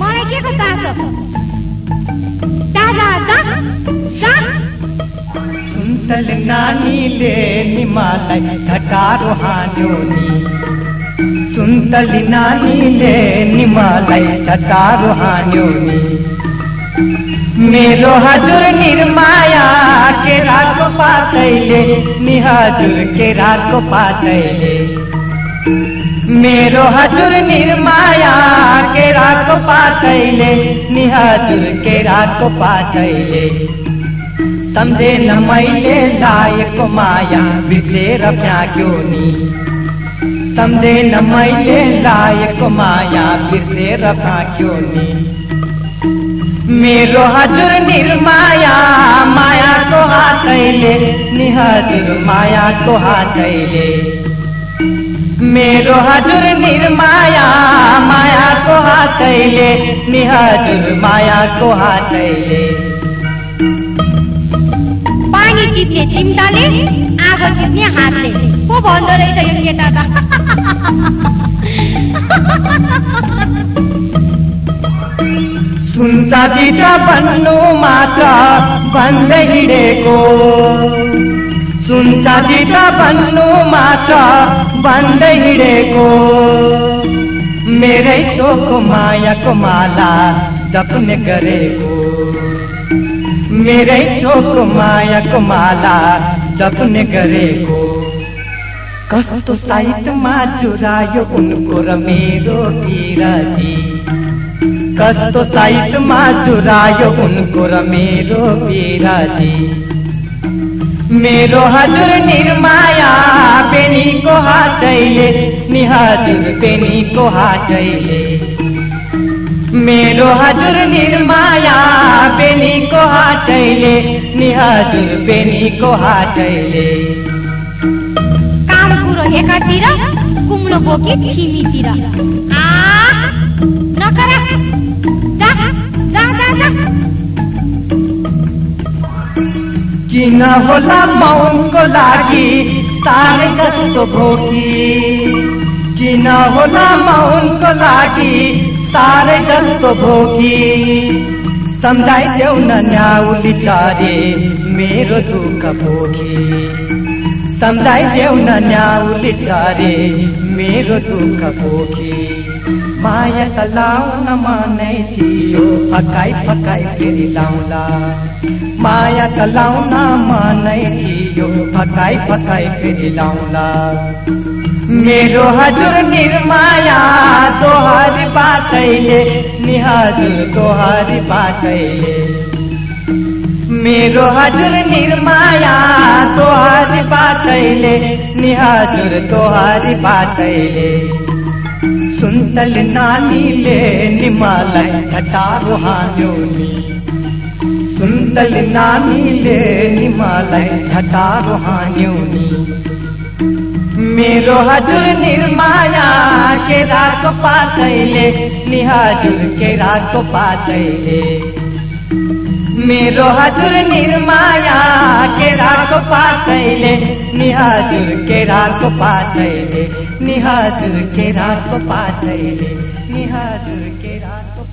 मलाई के को दा दा सुन्तल नानीले निमालाई ठटारो हान्यो नि। सुन्तल नानीले निमालाई ठटारो हान्यो नि मेरो हजुर निर्माया के रातको पातैले नि हजुर के रातको पातैले मेरो हजुर निर्माया के रातको पातैले नि हजुर के रातको पातैले। सम्झेन मैले लाएको माया बिर्सेर फ्याँक्यो नि। सम्झेन मैले लाएको माया बिर्सेर फ्याँक्यो नि। मेरो हजुर निर्माया मायाको हातैले नि हजुर मायाको हातैले। मेरो हजुर निर्माया मायाको हातैले नि हजुर मायाको हातैले। पानी टिप्ने चिम्टाले आगो टिप्ने हातले। को भन्दो रहेछ यो केटा त। सुनचाँदीट भन्नु मात्र भन्दै हिँडेको। सुनचाँदीट भन्नु मात्र भन्दै हिँडेको। मेरै चोको मायाको माला जप्ने गरेको। मेरै चोको मायाको माला जप्ने गरेको। कस्तो साइतमा चुरायो उनको र मेरो बिराजी कस्तो साइतमा चुरायो उनको र मेरो बिराजी मेरो हजुर निर्माया बेनीको हातैले नि हजुर बेनीको हातैले। मेरो हजुर निर्माया बेनीको हातैले नि हजुर बेनीको हातैले। काम कुरो एकातिर कुम्लो बोकी थिमीतिर आ किन होला मौनको लागि? तारे जस्तो भोकी? किन होला मौनको लागि? तारे जस्तो भोकी? सम्झाइदेऊ न न्याउली चारे मेरो दुःख भोगी सम्झाइदेऊ न न्याउली मेरो दुःख भोगी माया त लाउन थियो फकाइ फकाइ फेरि लाउँला माया त लाउन मनै थियो फकाइ फकाइ फेरि लाउँला मेरो हजुर निर्माया तोहारी बाटैले नि हजुर तोहारी बाटैले मेरो हजुर निर्माया तोहारी बाटैले नि हजुर तोहारी बाटैले सुन्तल नानीले निमालाई ठटारो हान्यो नि। नानीले हान्यो नि। मेरो हजुर निर्माया केराको पातैले नि हजुर केराको पातैले। मेरो हजुर निर्माया केराको पातैले नि हजुर केराको पातैले नि हजुर केराको पातैले नि हजुर केराको